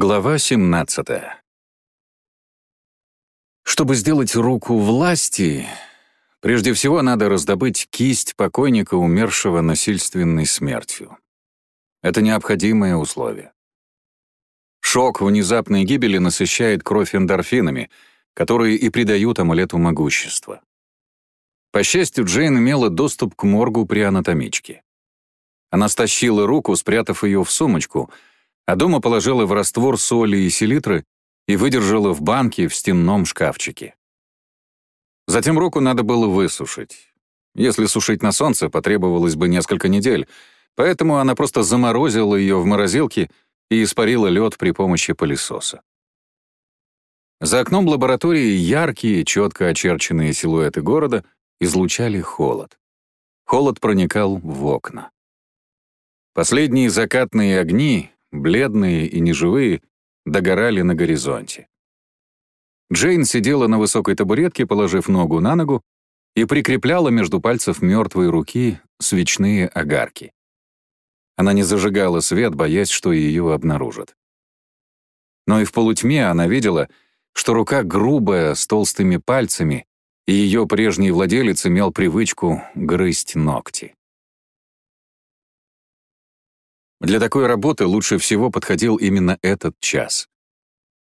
Глава 17 Чтобы сделать руку власти, прежде всего надо раздобыть кисть покойника, умершего насильственной смертью. Это необходимое условие. Шок внезапной гибели насыщает кровь эндорфинами, которые и придают амулету могущества. По счастью, Джейн имела доступ к моргу при анатомичке. Она стащила руку, спрятав ее в сумочку — а дома положила в раствор соли и селитры и выдержала в банке в стенном шкафчике. Затем руку надо было высушить. Если сушить на солнце, потребовалось бы несколько недель, поэтому она просто заморозила ее в морозилке и испарила лед при помощи пылесоса. За окном лаборатории яркие, четко очерченные силуэты города излучали холод. Холод проникал в окна. Последние закатные огни бледные и неживые, догорали на горизонте. Джейн сидела на высокой табуретке, положив ногу на ногу, и прикрепляла между пальцев мертвой руки свечные огарки. Она не зажигала свет, боясь, что ее обнаружат. Но и в полутьме она видела, что рука грубая, с толстыми пальцами, и ее прежний владелец имел привычку грызть ногти. Для такой работы лучше всего подходил именно этот час.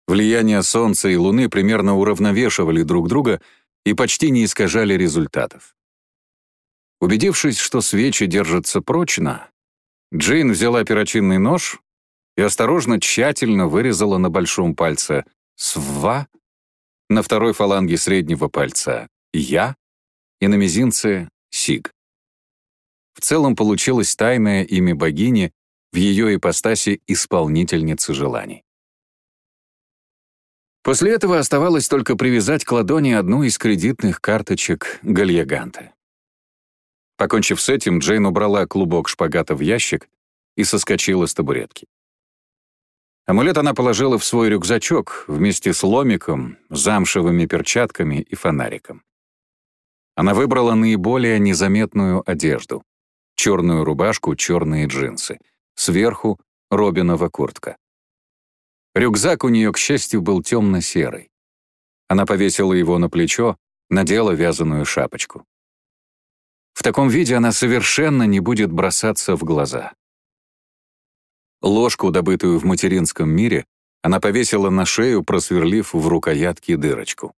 Влияние Солнца и Луны примерно уравновешивали друг друга и почти не искажали результатов. Убедившись, что свечи держатся прочно, Джейн взяла перочинный нож и осторожно, тщательно вырезала на большом пальце «сва», на второй фаланге среднего пальца «я» и на мизинце «сиг». В целом получилось тайное имя богини, в ее ипостаси исполнительницы желаний. После этого оставалось только привязать к ладони одну из кредитных карточек Гальяганта. Покончив с этим, Джейн убрала клубок шпагата в ящик и соскочила с табуретки. Амулет она положила в свой рюкзачок вместе с ломиком, замшевыми перчатками и фонариком. Она выбрала наиболее незаметную одежду — черную рубашку, черные джинсы — Сверху — Робинова куртка. Рюкзак у нее, к счастью, был темно-серый. Она повесила его на плечо, надела вязаную шапочку. В таком виде она совершенно не будет бросаться в глаза. Ложку, добытую в материнском мире, она повесила на шею, просверлив в рукоятке дырочку.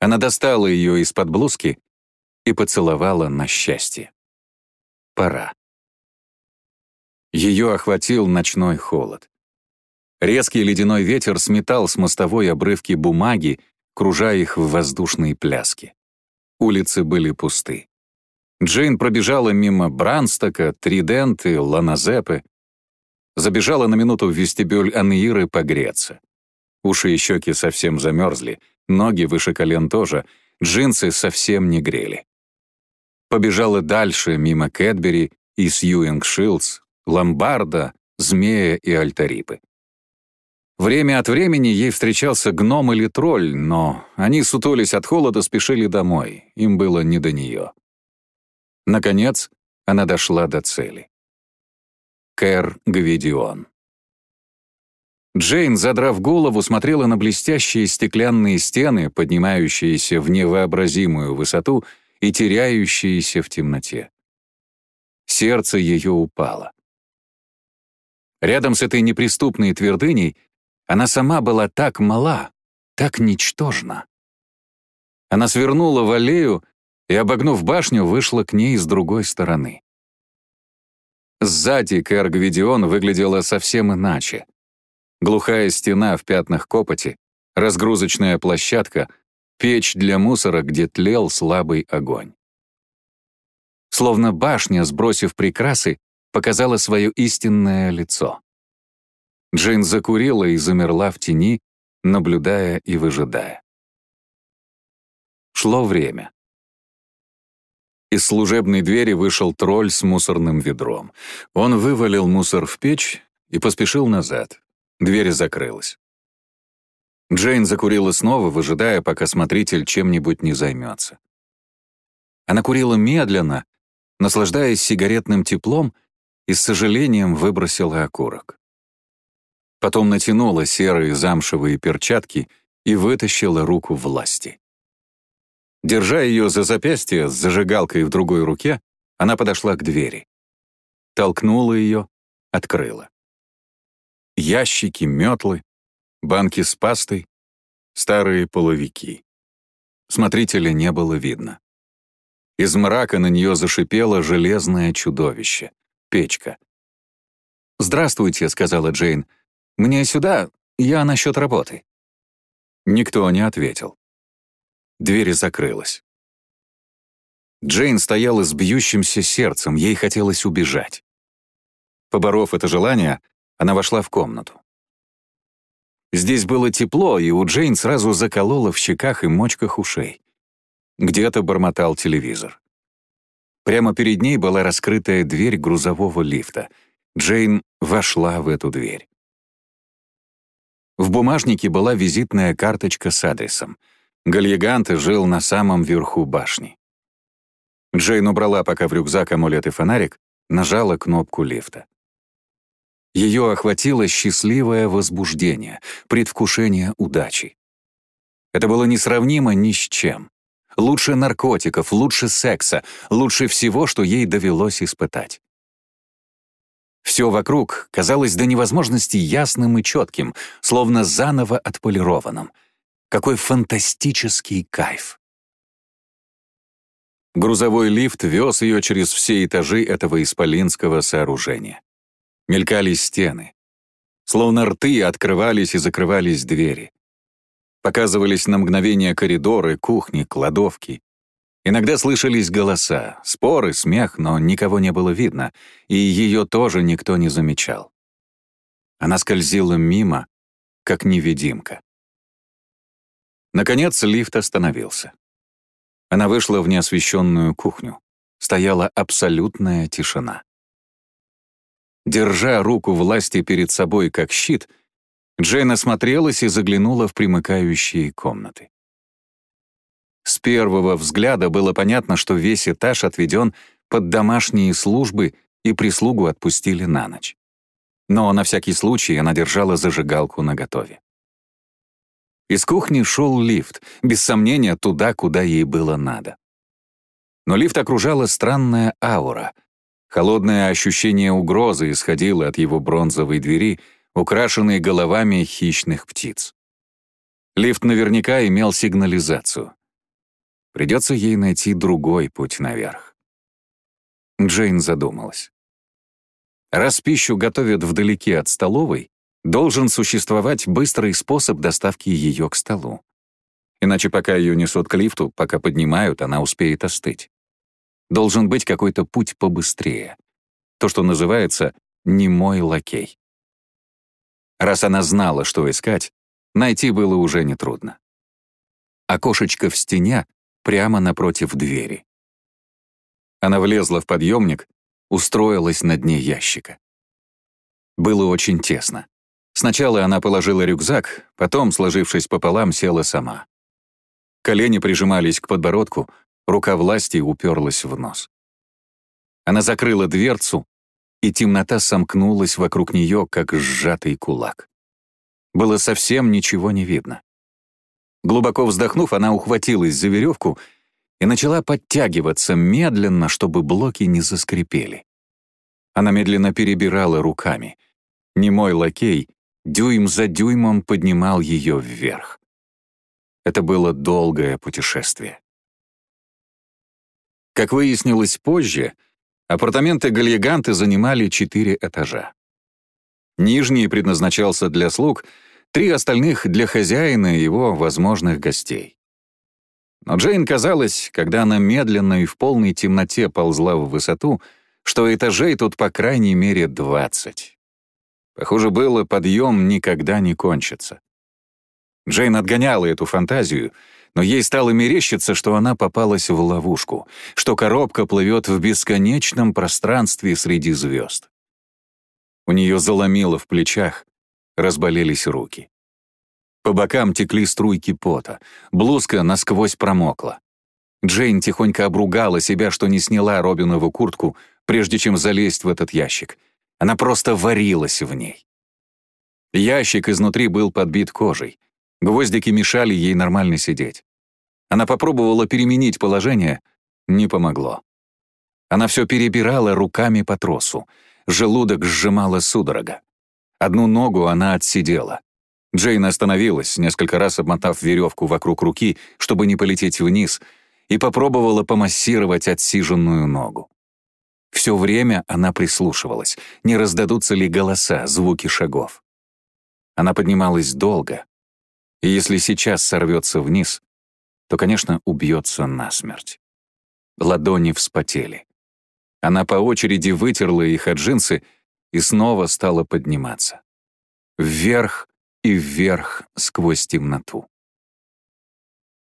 Она достала ее из-под блузки и поцеловала на счастье. Пора. Ее охватил ночной холод. Резкий ледяной ветер сметал с мостовой обрывки бумаги, кружая их в воздушные пляски. Улицы были пусты. Джейн пробежала мимо Бранстока, Триденты, Ланазепы. Забежала на минуту в вестибюль Аньиры погреться. Уши и щеки совсем замерзли, ноги выше колен тоже, джинсы совсем не грели. Побежала дальше, мимо Кэтбери и Сьюинг Шилдс, ломбарда, змея и альтарипы. Время от времени ей встречался гном или тролль, но они сутулись от холода, спешили домой, им было не до нее. Наконец, она дошла до цели. Кэр Гвидион. Джейн, задрав голову, смотрела на блестящие стеклянные стены, поднимающиеся в невообразимую высоту и теряющиеся в темноте. Сердце ее упало. Рядом с этой неприступной твердыней она сама была так мала, так ничтожна. Она свернула в аллею и, обогнув башню, вышла к ней с другой стороны. Сзади Кэр Гвидион выглядела совсем иначе. Глухая стена в пятнах копоти, разгрузочная площадка, печь для мусора, где тлел слабый огонь. Словно башня, сбросив прикрасы, показала свое истинное лицо. Джейн закурила и замерла в тени, наблюдая и выжидая. Шло время. Из служебной двери вышел тролль с мусорным ведром. Он вывалил мусор в печь и поспешил назад. Дверь закрылась. Джейн закурила снова, выжидая, пока смотритель чем-нибудь не займется. Она курила медленно, наслаждаясь сигаретным теплом и с сожалением выбросила окурок. Потом натянула серые замшевые перчатки и вытащила руку власти. Держа ее за запястье с зажигалкой в другой руке, она подошла к двери. Толкнула ее, открыла. Ящики, метлы, банки с пастой, старые половики. Смотрителя не было видно. Из мрака на нее зашипело железное чудовище — печка. «Здравствуйте», — сказала Джейн. «Мне сюда, я насчет работы». Никто не ответил. Дверь закрылась. Джейн стояла с бьющимся сердцем, ей хотелось убежать. Поборов это желание, она вошла в комнату. Здесь было тепло, и у Джейн сразу заколола в щеках и мочках ушей. Где-то бормотал телевизор. Прямо перед ней была раскрытая дверь грузового лифта. Джейн вошла в эту дверь. В бумажнике была визитная карточка с адресом. Гальягант жил на самом верху башни. Джейн убрала пока в рюкзак амулет и фонарик, нажала кнопку лифта. Ее охватило счастливое возбуждение, предвкушение удачи. Это было несравнимо ни с чем. Лучше наркотиков, лучше секса, лучше всего, что ей довелось испытать. Все вокруг казалось до невозможности ясным и четким, словно заново отполированным. Какой фантастический кайф! Грузовой лифт вез ее через все этажи этого исполинского сооружения. Мелькали стены. Словно рты открывались и закрывались двери. Показывались на мгновение коридоры, кухни, кладовки. Иногда слышались голоса, споры, смех, но никого не было видно, и ее тоже никто не замечал. Она скользила мимо, как невидимка. Наконец лифт остановился. Она вышла в неосвещенную кухню. Стояла абсолютная тишина. Держа руку власти перед собой как щит, Джейн осмотрелась и заглянула в примыкающие комнаты. С первого взгляда было понятно, что весь этаж отведен под домашние службы и прислугу отпустили на ночь. Но на всякий случай она держала зажигалку наготове. Из кухни шел лифт, без сомнения, туда, куда ей было надо. Но лифт окружала странная аура, Холодное ощущение угрозы исходило от его бронзовой двери, украшенной головами хищных птиц. Лифт наверняка имел сигнализацию. Придется ей найти другой путь наверх. Джейн задумалась. Раз пищу готовят вдалеке от столовой, должен существовать быстрый способ доставки ее к столу. Иначе пока ее несут к лифту, пока поднимают, она успеет остыть. Должен быть какой-то путь побыстрее. То, что называется «немой лакей». Раз она знала, что искать, найти было уже нетрудно. Окошечко в стене прямо напротив двери. Она влезла в подъемник, устроилась на дне ящика. Было очень тесно. Сначала она положила рюкзак, потом, сложившись пополам, села сама. Колени прижимались к подбородку, Рука власти уперлась в нос. Она закрыла дверцу, и темнота сомкнулась вокруг нее, как сжатый кулак. Было совсем ничего не видно. Глубоко вздохнув, она ухватилась за веревку и начала подтягиваться медленно, чтобы блоки не заскрипели. Она медленно перебирала руками. Немой лакей дюйм за дюймом поднимал ее вверх. Это было долгое путешествие. Как выяснилось позже, апартаменты Гальяганты занимали четыре этажа. Нижний предназначался для слуг, три остальных — для хозяина и его возможных гостей. Но Джейн казалось, когда она медленно и в полной темноте ползла в высоту, что этажей тут по крайней мере двадцать. Похоже было, подъем никогда не кончится. Джейн отгоняла эту фантазию — но ей стало мерещиться, что она попалась в ловушку, что коробка плывет в бесконечном пространстве среди звезд. У нее заломило в плечах, разболелись руки. По бокам текли струйки пота, блузка насквозь промокла. Джейн тихонько обругала себя, что не сняла Робинову куртку, прежде чем залезть в этот ящик. Она просто варилась в ней. Ящик изнутри был подбит кожей. Гвоздики мешали ей нормально сидеть. Она попробовала переменить положение, не помогло. Она все перебирала руками по тросу. Желудок сжимала судорога. Одну ногу она отсидела. Джейн остановилась, несколько раз обмотав веревку вокруг руки, чтобы не полететь вниз, и попробовала помассировать отсиженную ногу. Все время она прислушивалась, не раздадутся ли голоса, звуки шагов. Она поднималась долго, и если сейчас сорвется вниз, то, конечно, убьется насмерть. Ладони вспотели. Она по очереди вытерла их от джинсы и снова стала подниматься. Вверх и вверх сквозь темноту.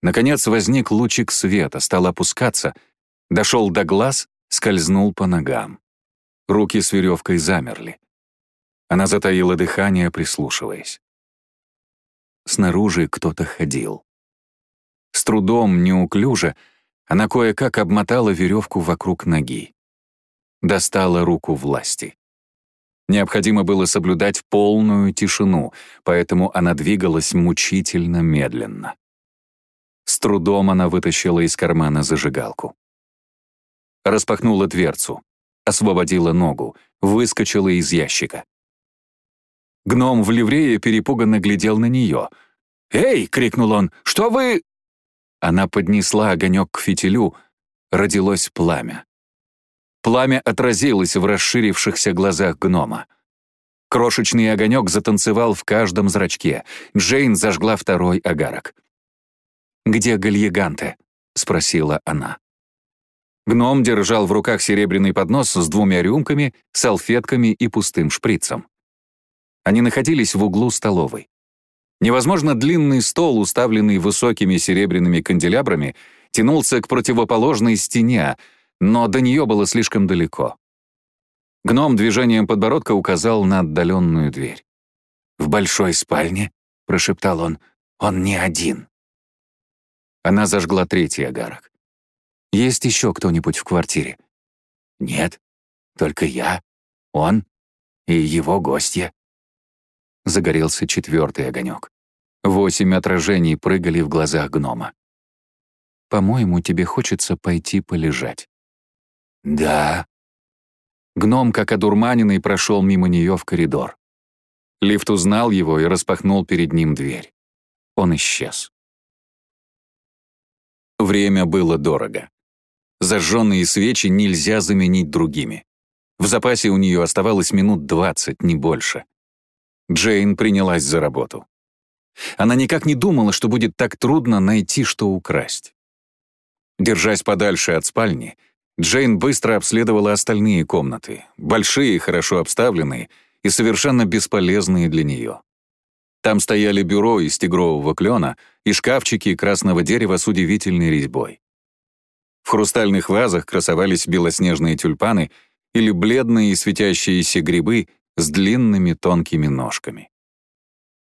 Наконец возник лучик света, стал опускаться, дошел до глаз, скользнул по ногам. Руки с веревкой замерли. Она затаила дыхание, прислушиваясь. Снаружи кто-то ходил. С трудом, неуклюже, она кое-как обмотала веревку вокруг ноги. Достала руку власти. Необходимо было соблюдать полную тишину, поэтому она двигалась мучительно медленно. С трудом она вытащила из кармана зажигалку. Распахнула дверцу, освободила ногу, выскочила из ящика. Гном в ливрее перепуганно глядел на нее. «Эй!» — крикнул он. «Что вы...» Она поднесла огонек к фитилю. Родилось пламя. Пламя отразилось в расширившихся глазах гнома. Крошечный огонек затанцевал в каждом зрачке. Джейн зажгла второй огарок. «Где гальеганте?» — спросила она. Гном держал в руках серебряный поднос с двумя рюмками, салфетками и пустым шприцем. Они находились в углу столовой. Невозможно длинный стол, уставленный высокими серебряными канделябрами, тянулся к противоположной стене, но до нее было слишком далеко. Гном движением подбородка указал на отдаленную дверь. «В большой спальне», — прошептал он, — «он не один». Она зажгла третий огарок. «Есть еще кто-нибудь в квартире?» «Нет, только я, он и его гостья». Загорелся четвертый огонек. Восемь отражений прыгали в глазах гнома. «По-моему, тебе хочется пойти полежать». «Да». Гном, как одурманенный, прошел мимо нее в коридор. Лифт узнал его и распахнул перед ним дверь. Он исчез. Время было дорого. Зажженные свечи нельзя заменить другими. В запасе у нее оставалось минут двадцать, не больше. Джейн принялась за работу. Она никак не думала, что будет так трудно найти, что украсть. Держась подальше от спальни, Джейн быстро обследовала остальные комнаты, большие, хорошо обставленные и совершенно бесполезные для нее. Там стояли бюро из тигрового клена и шкафчики красного дерева с удивительной резьбой. В хрустальных вазах красовались белоснежные тюльпаны или бледные и светящиеся грибы с длинными тонкими ножками.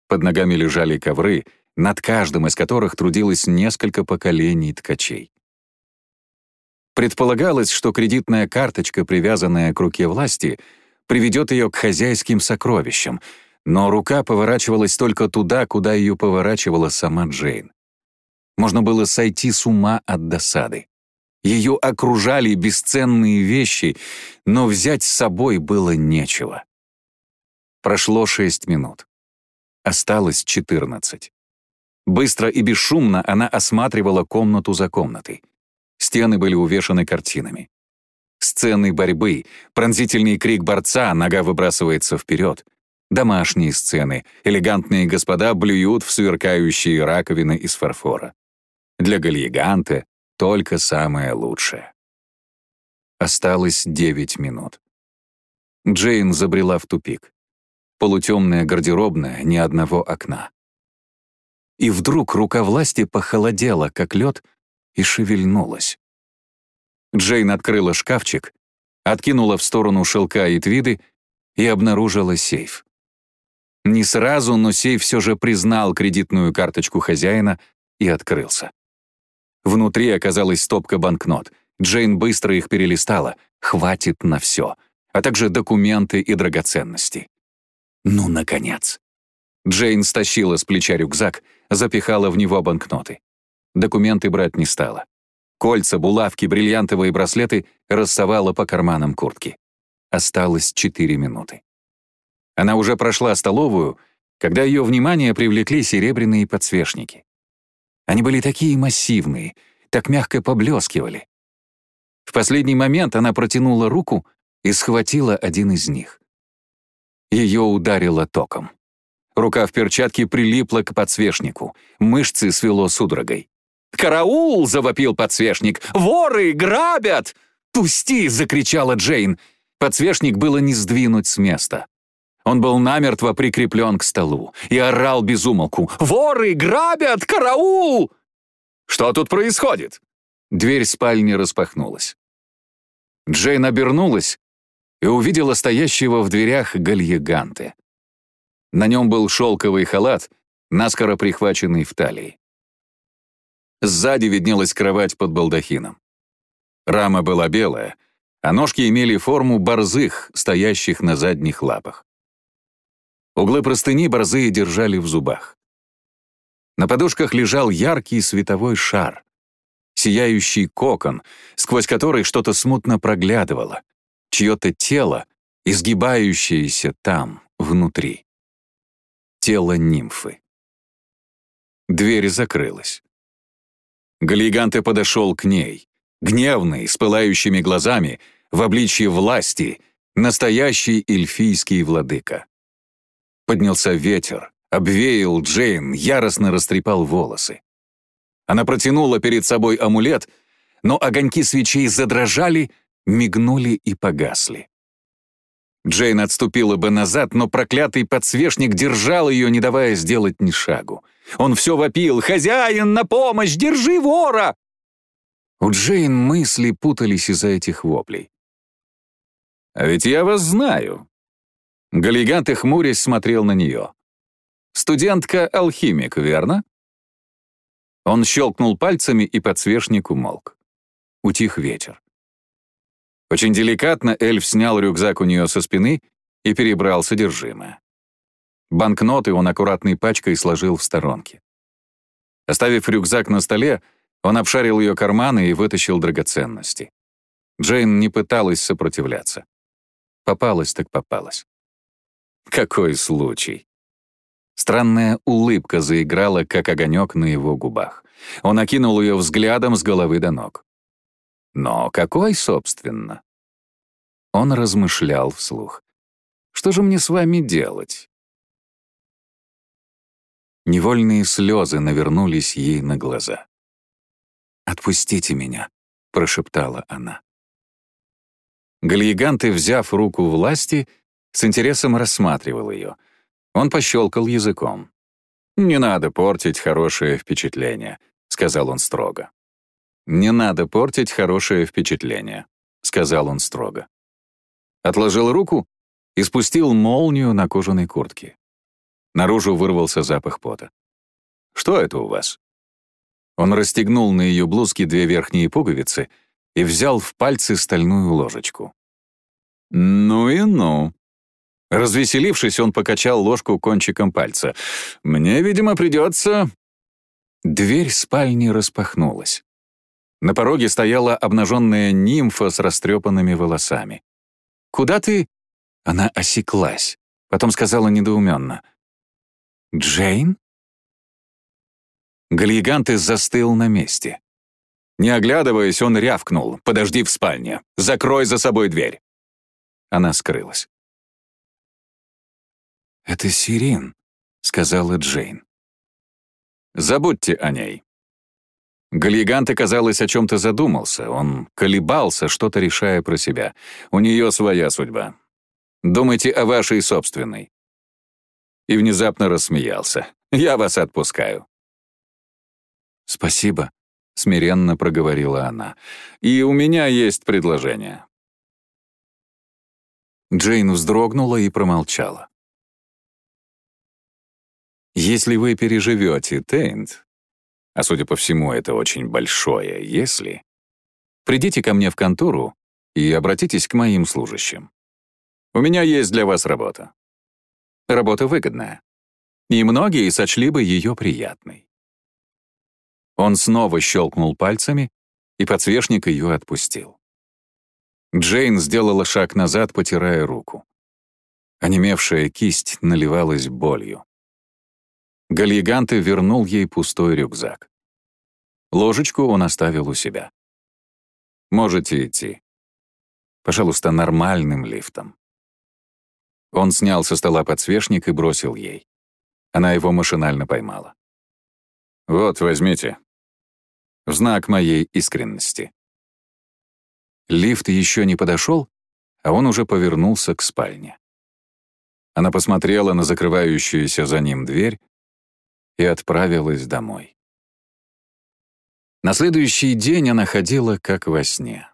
Под ногами лежали ковры, над каждым из которых трудилось несколько поколений ткачей. Предполагалось, что кредитная карточка, привязанная к руке власти, приведет ее к хозяйским сокровищам, но рука поворачивалась только туда, куда ее поворачивала сама Джейн. Можно было сойти с ума от досады. Ее окружали бесценные вещи, но взять с собой было нечего. Прошло шесть минут. Осталось четырнадцать. Быстро и бесшумно она осматривала комнату за комнатой. Стены были увешаны картинами. Сцены борьбы, пронзительный крик борца, нога выбрасывается вперед. Домашние сцены, элегантные господа блюют в сверкающие раковины из фарфора. Для гальеганта только самое лучшее. Осталось девять минут. Джейн забрела в тупик. Полутемная гардеробная, ни одного окна. И вдруг рука власти похолодела, как лед, и шевельнулась. Джейн открыла шкафчик, откинула в сторону шелка и твиды и обнаружила сейф. Не сразу, но сейф все же признал кредитную карточку хозяина и открылся. Внутри оказалась стопка банкнот. Джейн быстро их перелистала. Хватит на все. А также документы и драгоценности. Ну, наконец. Джейн стащила с плеча рюкзак, запихала в него банкноты. Документы брать не стала. Кольца, булавки, бриллиантовые браслеты рассовала по карманам куртки. Осталось четыре минуты. Она уже прошла столовую, когда ее внимание привлекли серебряные подсвечники. Они были такие массивные, так мягко поблескивали. В последний момент она протянула руку и схватила один из них. Ее ударило током. Рука в перчатке прилипла к подсвечнику, мышцы свело судорогой. «Караул!» — завопил подсвечник. «Воры! Грабят!» «Пусти!» — закричала Джейн. Подсвечник было не сдвинуть с места. Он был намертво прикреплен к столу и орал безумолку. «Воры! Грабят! Караул!» «Что тут происходит?» Дверь спальни распахнулась. Джейн обернулась и увидела стоящего в дверях гальеганте. На нем был шелковый халат, наскоро прихваченный в талии. Сзади виднелась кровать под балдахином. Рама была белая, а ножки имели форму борзых, стоящих на задних лапах. Углы простыни борзые держали в зубах. На подушках лежал яркий световой шар, сияющий кокон, сквозь который что-то смутно проглядывало, чье-то тело, изгибающееся там, внутри. Тело нимфы. Дверь закрылась. Галиганте подошел к ней, гневный, с пылающими глазами, в обличье власти, настоящий эльфийский владыка. Поднялся ветер, обвеял Джейн, яростно растрепал волосы. Она протянула перед собой амулет, но огоньки свечей задрожали, мигнули и погасли. Джейн отступила бы назад, но проклятый подсвечник держал ее, не давая сделать ни шагу. Он все вопил «Хозяин, на помощь! Держи вора!» У Джейн мысли путались из-за этих воплей. «А ведь я вас знаю», Галлигант и хмурясь смотрел на нее. «Студентка-алхимик, верно?» Он щелкнул пальцами, и подсвечник умолк. Утих ветер. Очень деликатно эльф снял рюкзак у нее со спины и перебрал содержимое. Банкноты он аккуратной пачкой сложил в сторонке. Оставив рюкзак на столе, он обшарил ее карманы и вытащил драгоценности. Джейн не пыталась сопротивляться. Попалась так попалась. Какой случай. Странная улыбка заиграла, как огонек на его губах. Он окинул ее взглядом с головы до ног. Но какой, собственно? Он размышлял вслух. Что же мне с вами делать? Невольные слезы навернулись ей на глаза. «Отпустите меня», — прошептала она. Гальеганты, взяв руку власти, с интересом рассматривал ее. Он пощелкал языком. «Не надо портить хорошее впечатление», — сказал он строго. «Не надо портить хорошее впечатление», — сказал он строго. Отложил руку и спустил молнию на кожаной куртке. Наружу вырвался запах пота. «Что это у вас?» Он расстегнул на ее блузке две верхние пуговицы и взял в пальцы стальную ложечку. «Ну и ну», Развеселившись, он покачал ложку кончиком пальца. «Мне, видимо, придется...» Дверь спальни распахнулась. На пороге стояла обнаженная нимфа с растрепанными волосами. «Куда ты?» Она осеклась, потом сказала недоуменно. «Джейн?» Гальгиганты застыл на месте. Не оглядываясь, он рявкнул. «Подожди в спальне. Закрой за собой дверь». Она скрылась. «Это Сирин», — сказала Джейн. «Забудьте о ней». Гальягант, казалось, о чем-то задумался. Он колебался, что-то решая про себя. У нее своя судьба. Думайте о вашей собственной. И внезапно рассмеялся. «Я вас отпускаю». «Спасибо», — смиренно проговорила она. «И у меня есть предложение». Джейн вздрогнула и промолчала. Если вы переживете Тейнт, а судя по всему, это очень большое «если», придите ко мне в контору и обратитесь к моим служащим. У меня есть для вас работа. Работа выгодная. и многие сочли бы ее приятной. Он снова щелкнул пальцами, и подсвечник ее отпустил. Джейн сделала шаг назад, потирая руку. Онемевшая кисть наливалась болью. Гальяганте вернул ей пустой рюкзак. Ложечку он оставил у себя. «Можете идти. Пожалуйста, нормальным лифтом». Он снял со стола подсвечник и бросил ей. Она его машинально поймала. «Вот, возьмите. В знак моей искренности». Лифт еще не подошел, а он уже повернулся к спальне. Она посмотрела на закрывающуюся за ним дверь и отправилась домой. На следующий день она ходила как во сне.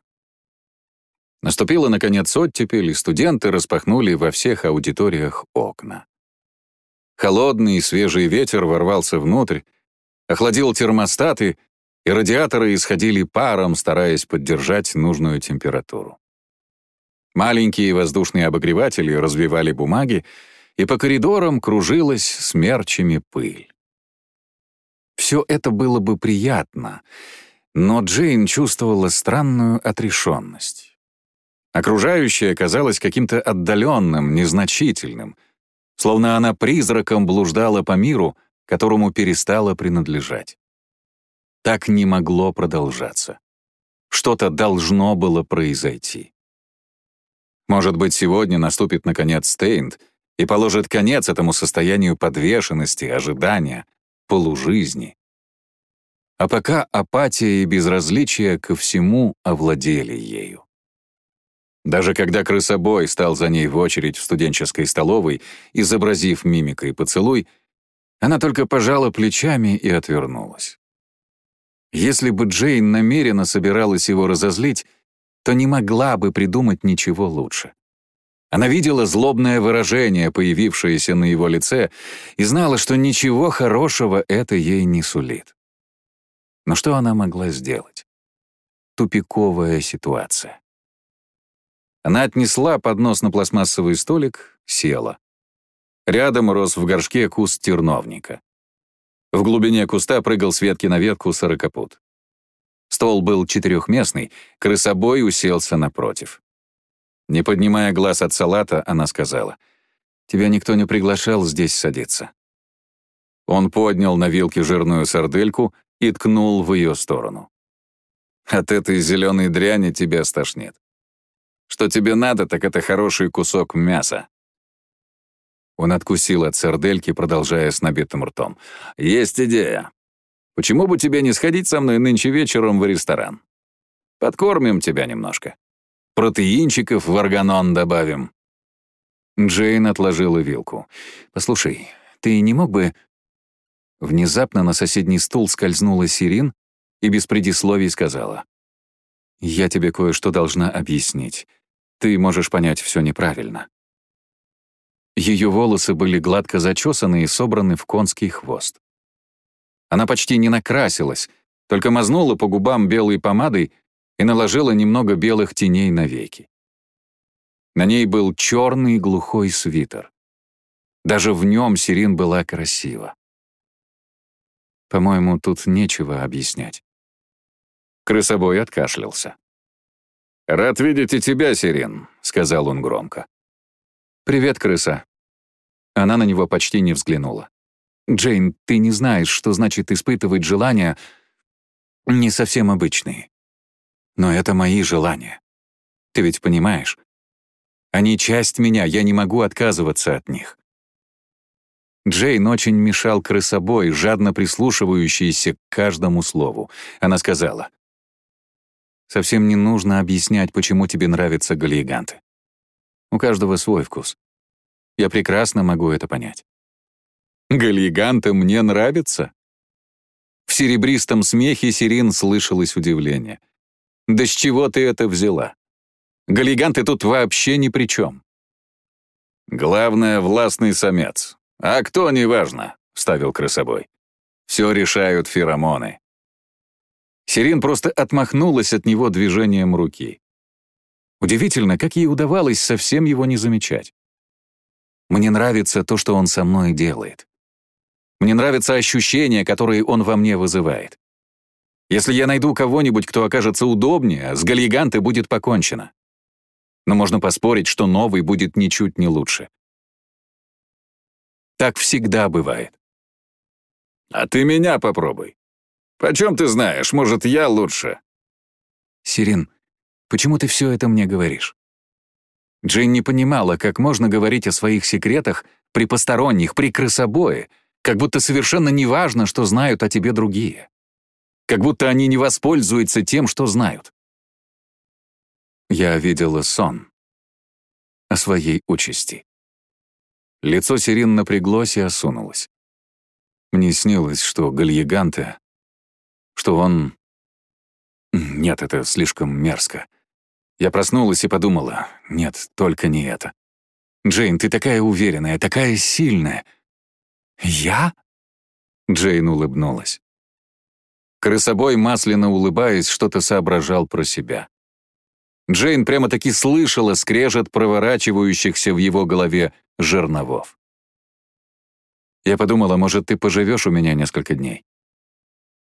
Наступила, наконец, оттепель, и студенты распахнули во всех аудиториях окна. Холодный и свежий ветер ворвался внутрь, охладил термостаты, и радиаторы исходили паром, стараясь поддержать нужную температуру. Маленькие воздушные обогреватели развивали бумаги, и по коридорам кружилась смерчами пыль. Все это было бы приятно, но Джейн чувствовала странную отрешенность. Окружающее казалось каким-то отдаленным, незначительным, словно она призраком блуждала по миру, которому перестала принадлежать. Так не могло продолжаться. Что-то должно было произойти. Может быть, сегодня наступит, наконец, Стейнт и положит конец этому состоянию подвешенности, ожидания, полужизни. А пока апатия и безразличие ко всему овладели ею. Даже когда крысобой стал за ней в очередь в студенческой столовой, изобразив мимикой поцелуй, она только пожала плечами и отвернулась. Если бы Джейн намеренно собиралась его разозлить, то не могла бы придумать ничего лучше. Она видела злобное выражение, появившееся на его лице, и знала, что ничего хорошего это ей не сулит. Но что она могла сделать? Тупиковая ситуация. Она отнесла поднос на пластмассовый столик, села. Рядом рос в горшке куст терновника. В глубине куста прыгал с ветки на ветку сорокопут. Стол был четырехместный, крысобой уселся напротив. Не поднимая глаз от салата, она сказала, «Тебя никто не приглашал здесь садиться». Он поднял на вилке жирную сардельку и ткнул в ее сторону. «От этой зеленой дряни тебя стошнит. Что тебе надо, так это хороший кусок мяса». Он откусил от сардельки, продолжая с набитым ртом. «Есть идея. Почему бы тебе не сходить со мной нынче вечером в ресторан? Подкормим тебя немножко. Протеинчиков в органон добавим». Джейн отложила вилку. «Послушай, ты не мог бы...» Внезапно на соседний стул скользнула Сирин и без предисловий сказала. «Я тебе кое-что должна объяснить. Ты можешь понять все неправильно». Ее волосы были гладко зачесаны и собраны в конский хвост. Она почти не накрасилась, только мазнула по губам белой помадой и наложила немного белых теней на веки. На ней был черный глухой свитер. Даже в нем Сирин была красива. По-моему, тут нечего объяснять. Крысобой откашлялся. «Рад видеть и тебя, Сирин», — сказал он громко. «Привет, крыса». Она на него почти не взглянула. «Джейн, ты не знаешь, что значит испытывать желания не совсем обычные. Но это мои желания. Ты ведь понимаешь? Они часть меня, я не могу отказываться от них». Джейн очень мешал крысобой, жадно прислушивающийся к каждому слову. Она сказала, «Совсем не нужно объяснять, почему тебе нравятся галлиганты. У каждого свой вкус. Я прекрасно могу это понять. Гальяганты мне нравятся?» В серебристом смехе Сирин слышалось удивление. «Да с чего ты это взяла? Галлиганты тут вообще ни при чем». «Главное — властный самец. А кто, неважно», — ставил крысобой. «Все решают феромоны». Сирин просто отмахнулась от него движением руки. Удивительно, как ей удавалось совсем его не замечать. «Мне нравится то, что он со мной делает. Мне нравятся ощущения, которые он во мне вызывает. Если я найду кого-нибудь, кто окажется удобнее, с Гальяганте будет покончено. Но можно поспорить, что новый будет ничуть не лучше. Так всегда бывает. А ты меня попробуй. Почем ты знаешь, может, я лучше? Сирин, почему ты все это мне говоришь? Джейн не понимала, как можно говорить о своих секретах при посторонних, при крысобое, как будто совершенно неважно, что знают о тебе другие. Как будто они не воспользуются тем, что знают. Я видела сон о своей участи. Лицо Сирин напряглось и осунулось. Мне снилось, что Гальяганте, что он... Нет, это слишком мерзко. Я проснулась и подумала, нет, только не это. Джейн, ты такая уверенная, такая сильная. Я? Джейн улыбнулась. Крысобой, масляно улыбаясь, что-то соображал про себя. Джейн прямо-таки слышала скрежет проворачивающихся в его голове жерновов. Я подумала, может, ты поживешь у меня несколько дней.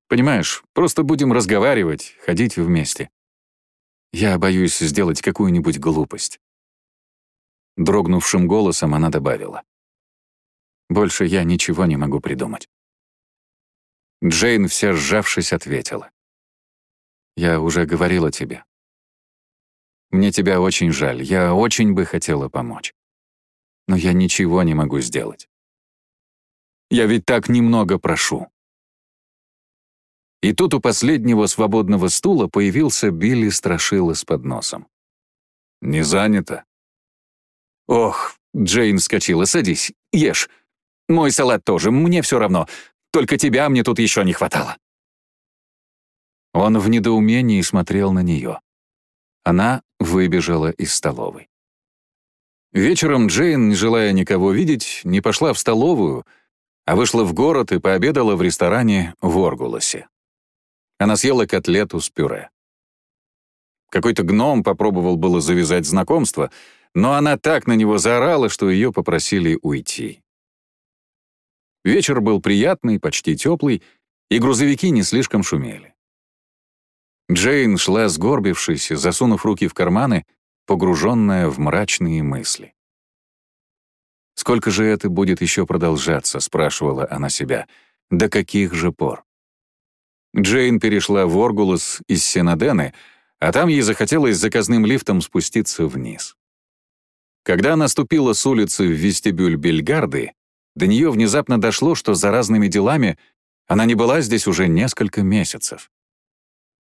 Понимаешь, просто будем разговаривать, ходить вместе. Я боюсь сделать какую-нибудь глупость. Дрогнувшим голосом она добавила. Больше я ничего не могу придумать. Джейн, вся сжавшись, ответила. «Я уже говорила тебе. Мне тебя очень жаль, я очень бы хотела помочь. Но я ничего не могу сделать. Я ведь так немного прошу». И тут у последнего свободного стула появился Билли Страшила с подносом. «Не занято?» «Ох», — Джейн вскочила, — «садись, ешь. Мой салат тоже, мне все равно. Только тебя мне тут еще не хватало». Он в недоумении смотрел на нее. Она выбежала из столовой. Вечером Джейн, не желая никого видеть, не пошла в столовую, а вышла в город и пообедала в ресторане в Оргулосе. Она съела котлету с пюре. Какой-то гном попробовал было завязать знакомство, но она так на него заорала, что ее попросили уйти. Вечер был приятный, почти теплый, и грузовики не слишком шумели. Джейн шла сгорбившись, засунув руки в карманы, погруженная в мрачные мысли. «Сколько же это будет еще продолжаться?» — спрашивала она себя. «До каких же пор?» Джейн перешла в Оргулус из Синодены, а там ей захотелось заказным лифтом спуститься вниз. Когда она ступила с улицы в вестибюль Бельгарды, до нее внезапно дошло, что за разными делами она не была здесь уже несколько месяцев.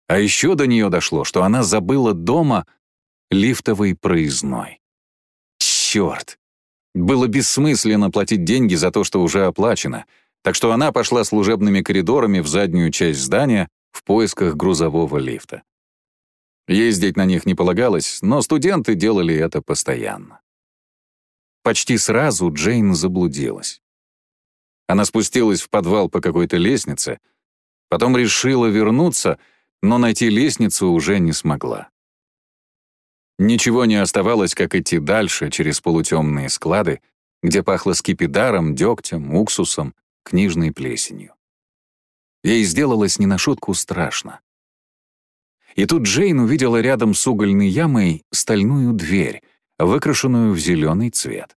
А еще до нее дошло, что она забыла дома лифтовый проездной. Черт! Было бессмысленно платить деньги за то, что уже оплачено, так что она пошла служебными коридорами в заднюю часть здания в поисках грузового лифта. Ездить на них не полагалось, но студенты делали это постоянно. Почти сразу Джейн заблудилась. Она спустилась в подвал по какой-то лестнице, потом решила вернуться, но найти лестницу уже не смогла. Ничего не оставалось, как идти дальше через полутемные склады, где пахло скипидаром, дегтем, уксусом, книжной плесенью. Ей сделалось не на шутку страшно. И тут Джейн увидела рядом с угольной ямой стальную дверь, выкрашенную в зеленый цвет.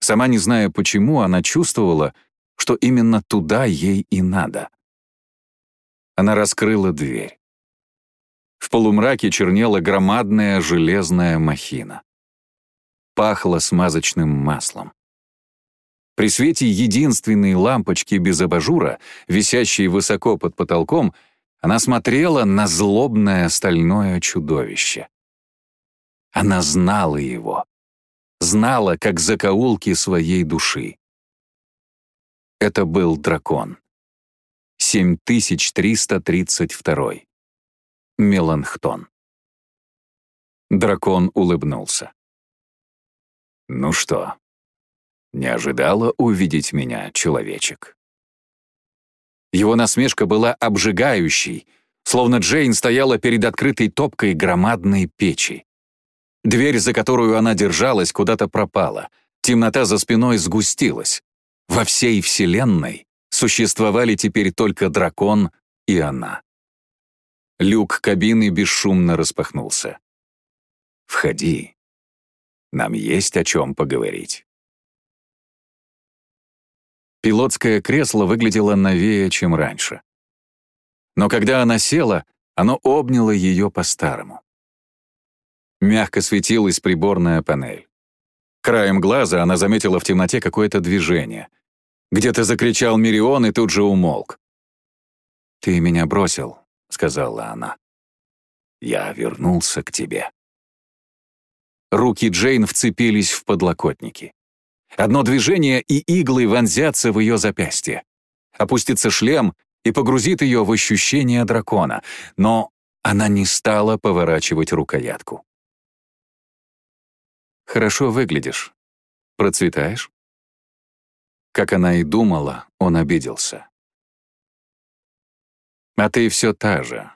Сама не зная почему, она чувствовала, что именно туда ей и надо. Она раскрыла дверь. В полумраке чернела громадная железная махина. Пахло смазочным маслом. При свете единственной лампочки без абажура, висящей высоко под потолком, она смотрела на злобное стальное чудовище. Она знала его. Знала, как закоулки своей души. Это был дракон. 7332. Меланхтон. Дракон улыбнулся. «Ну что, не ожидала увидеть меня, человечек?» Его насмешка была обжигающей, словно Джейн стояла перед открытой топкой громадной печи. Дверь, за которую она держалась, куда-то пропала. Темнота за спиной сгустилась. Во всей Вселенной существовали теперь только дракон и она. Люк кабины бесшумно распахнулся. «Входи. Нам есть о чем поговорить». Пилотское кресло выглядело новее, чем раньше. Но когда она села, оно обняло ее по-старому. Мягко светилась приборная панель. Краем глаза она заметила в темноте какое-то движение. Где-то закричал Мирион и тут же умолк. «Ты меня бросил», — сказала она. «Я вернулся к тебе». Руки Джейн вцепились в подлокотники. Одно движение, и иглы вонзятся в ее запястье. Опустится шлем и погрузит ее в ощущение дракона, но она не стала поворачивать рукоятку. «Хорошо выглядишь. Процветаешь?» Как она и думала, он обиделся. «А ты все та же.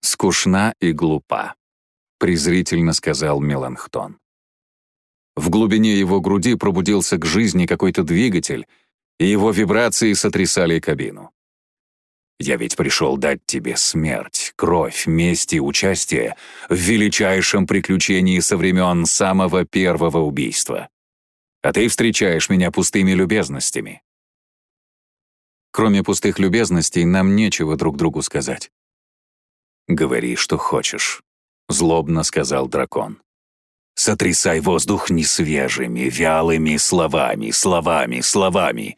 Скучна и глупа», — презрительно сказал Меланхтон. В глубине его груди пробудился к жизни какой-то двигатель, и его вибрации сотрясали кабину. Я ведь пришел дать тебе смерть, кровь, месть и участие в величайшем приключении со времен самого первого убийства. А ты встречаешь меня пустыми любезностями. Кроме пустых любезностей, нам нечего друг другу сказать. «Говори, что хочешь», — злобно сказал дракон. «Сотрясай воздух несвежими, вялыми словами, словами, словами.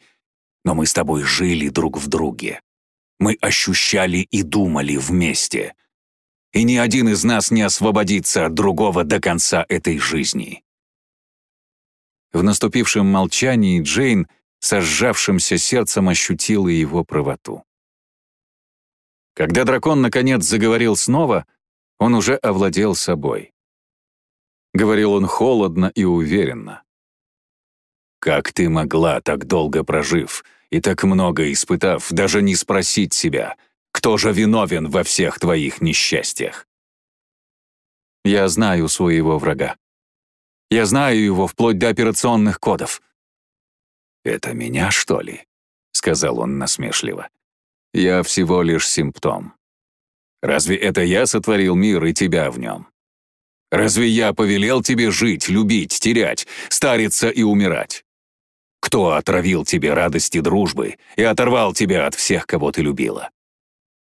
Но мы с тобой жили друг в друге, мы ощущали и думали вместе. И ни один из нас не освободится от другого до конца этой жизни. В наступившем молчании Джейн со сжавшимся сердцем ощутила его правоту. Когда дракон наконец заговорил снова, он уже овладел собой. Говорил он холодно и уверенно. «Как ты могла, так долго прожив, и так много испытав, даже не спросить себя, кто же виновен во всех твоих несчастьях. Я знаю своего врага. Я знаю его вплоть до операционных кодов. «Это меня, что ли?» — сказал он насмешливо. «Я всего лишь симптом. Разве это я сотворил мир и тебя в нем? Разве я повелел тебе жить, любить, терять, стариться и умирать? Кто отравил тебе радости дружбы и оторвал тебя от всех, кого ты любила?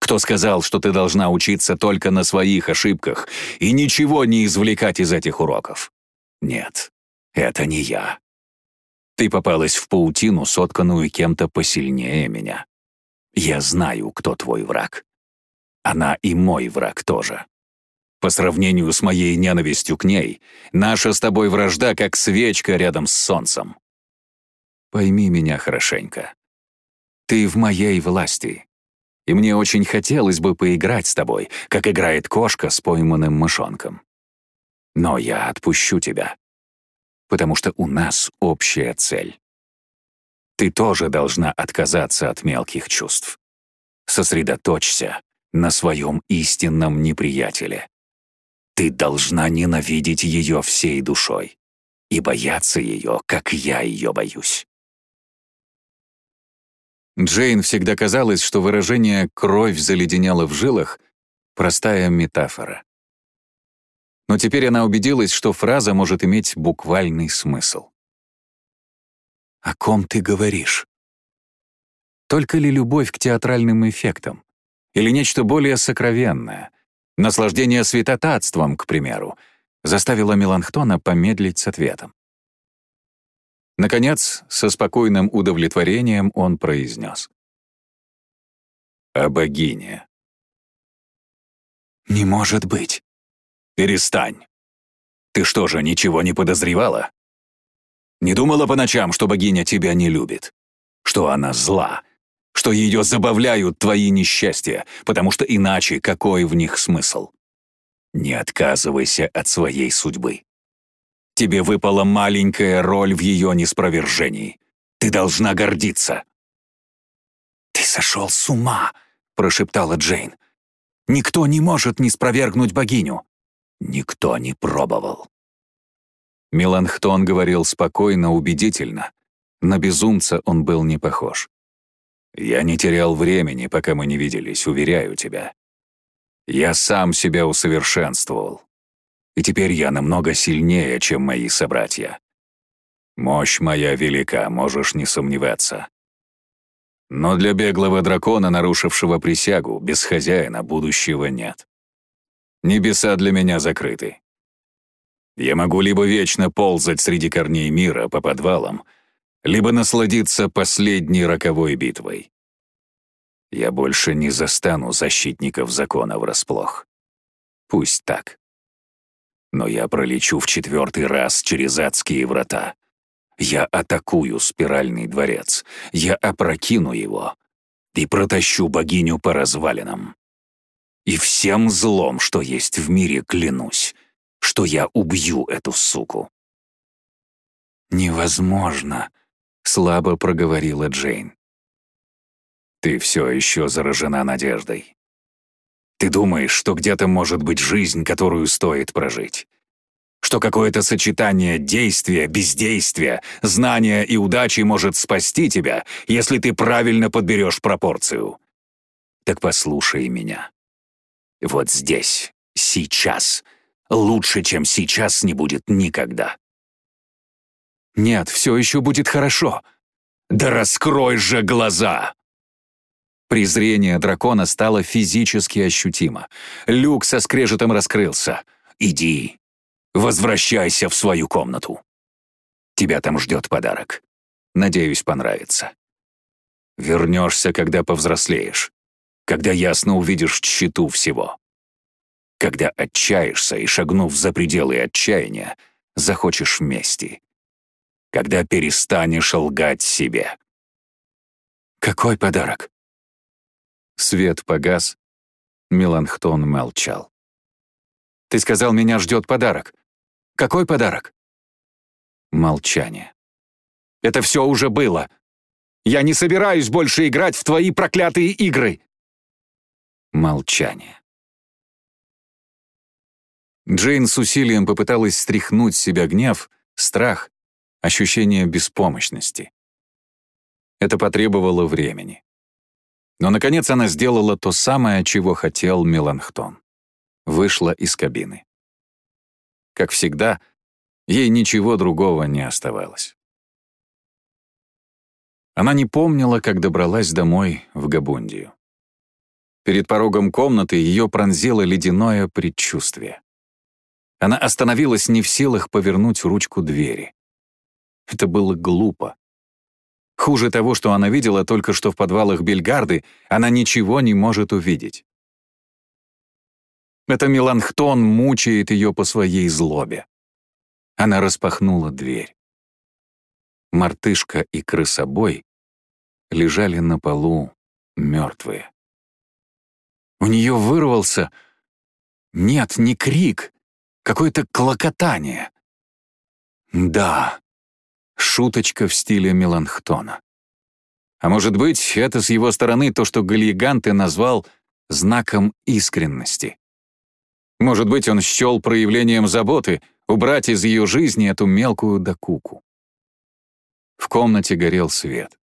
Кто сказал, что ты должна учиться только на своих ошибках и ничего не извлекать из этих уроков? Нет, это не я. Ты попалась в паутину, сотканную кем-то посильнее меня. Я знаю, кто твой враг. Она и мой враг тоже. По сравнению с моей ненавистью к ней, наша с тобой вражда как свечка рядом с солнцем. Пойми меня хорошенько. Ты в моей власти. И мне очень хотелось бы поиграть с тобой, как играет кошка с пойманным мышонком. Но я отпущу тебя, потому что у нас общая цель. Ты тоже должна отказаться от мелких чувств. Сосредоточься на своем истинном неприятеле. Ты должна ненавидеть ее всей душой и бояться ее, как я ее боюсь. Джейн всегда казалось, что выражение «кровь заледенела в жилах» — простая метафора. Но теперь она убедилась, что фраза может иметь буквальный смысл. «О ком ты говоришь?» Только ли любовь к театральным эффектам? Или нечто более сокровенное? Наслаждение святотатством, к примеру, заставило Меланхтона помедлить с ответом. Наконец, со спокойным удовлетворением он произнес. «О богине». «Не может быть». «Перестань. Ты что же, ничего не подозревала? Не думала по ночам, что богиня тебя не любит? Что она зла? Что ее забавляют твои несчастья, потому что иначе какой в них смысл? Не отказывайся от своей судьбы. Тебе выпала маленькая роль в ее неспровержении. Ты должна гордиться». «Ты сошел с ума», — прошептала Джейн. «Никто не может не спровергнуть богиню». «Никто не пробовал». Меланхтон говорил спокойно, убедительно, На безумца он был не похож. «Я не терял времени, пока мы не виделись, уверяю тебя. Я сам себя усовершенствовал. И теперь я намного сильнее, чем мои собратья. Мощь моя велика, можешь не сомневаться. Но для беглого дракона, нарушившего присягу, без хозяина будущего нет. Небеса для меня закрыты. Я могу либо вечно ползать среди корней мира по подвалам, либо насладиться последней роковой битвой. Я больше не застану защитников закона врасплох. Пусть так. Но я пролечу в четвертый раз через адские врата. Я атакую спиральный дворец. Я опрокину его и протащу богиню по развалинам. И всем злом, что есть в мире, клянусь, что я убью эту суку. «Невозможно», — слабо проговорила Джейн. «Ты все еще заражена надеждой. Ты думаешь, что где-то может быть жизнь, которую стоит прожить что какое-то сочетание действия, бездействия, знания и удачи может спасти тебя, если ты правильно подберешь пропорцию. Так послушай меня. Вот здесь, сейчас, лучше, чем сейчас, не будет никогда. Нет, все еще будет хорошо. Да раскрой же глаза! Презрение дракона стало физически ощутимо. Люк со скрежетом раскрылся. «Иди, Возвращайся в свою комнату. Тебя там ждет подарок. Надеюсь, понравится. Вернешься, когда повзрослеешь, когда ясно увидишь тщету всего. Когда отчаешься и, шагнув за пределы отчаяния, захочешь мести. Когда перестанешь лгать себе. Какой подарок? Свет погас, Меланхтон молчал. «Ты сказал, меня ждет подарок. Какой подарок?» Молчание. «Это все уже было. Я не собираюсь больше играть в твои проклятые игры!» Молчание. Джейн с усилием попыталась стряхнуть себя гнев, страх, ощущение беспомощности. Это потребовало времени. Но, наконец, она сделала то самое, чего хотел Меланхтон. Вышла из кабины. Как всегда, ей ничего другого не оставалось. Она не помнила, как добралась домой в Габундию. Перед порогом комнаты ее пронзило ледяное предчувствие. Она остановилась не в силах повернуть ручку двери. Это было глупо. Хуже того, что она видела только что в подвалах Бельгарды, она ничего не может увидеть. Это Меланхтон мучает ее по своей злобе. Она распахнула дверь. Мартышка и крысобой лежали на полу мертвые. У нее вырвался... Нет, не крик, какое-то клокотание. Да, шуточка в стиле Меланхтона. А может быть, это с его стороны то, что Гальяганте назвал знаком искренности. Может быть, он счел проявлением заботы убрать из ее жизни эту мелкую докуку. В комнате горел свет.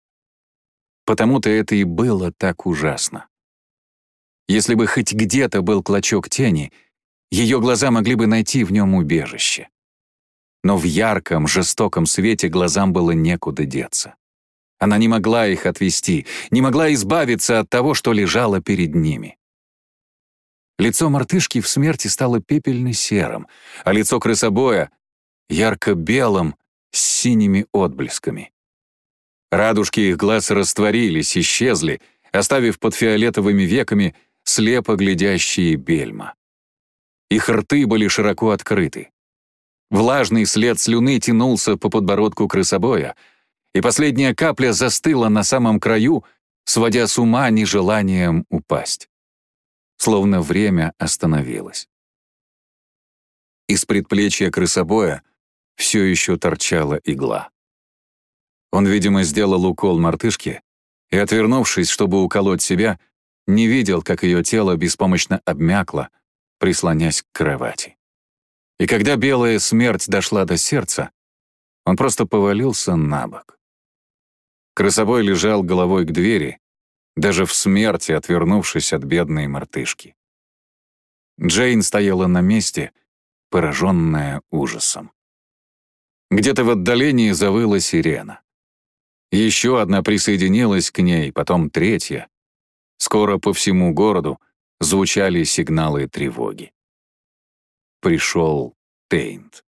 Потому-то это и было так ужасно. Если бы хоть где-то был клочок тени, ее глаза могли бы найти в нем убежище. Но в ярком, жестоком свете глазам было некуда деться. Она не могла их отвести, не могла избавиться от того, что лежало перед ними. Лицо мартышки в смерти стало пепельно-серым, а лицо крысобоя — ярко-белым с синими отблесками. Радужки их глаз растворились, исчезли, оставив под фиолетовыми веками слепо глядящие бельма. Их рты были широко открыты. Влажный след слюны тянулся по подбородку крысобоя, и последняя капля застыла на самом краю, сводя с ума нежеланием упасть словно время остановилось. Из предплечья крысобоя все еще торчала игла. Он, видимо, сделал укол мартышке и, отвернувшись, чтобы уколоть себя, не видел, как ее тело беспомощно обмякло, прислонясь к кровати. И когда белая смерть дошла до сердца, он просто повалился на бок. Красовой лежал головой к двери, даже в смерти отвернувшись от бедной мартышки. Джейн стояла на месте, пораженная ужасом. Где-то в отдалении завыла сирена. Еще одна присоединилась к ней, потом третья. Скоро по всему городу звучали сигналы тревоги. Пришел Тейнт.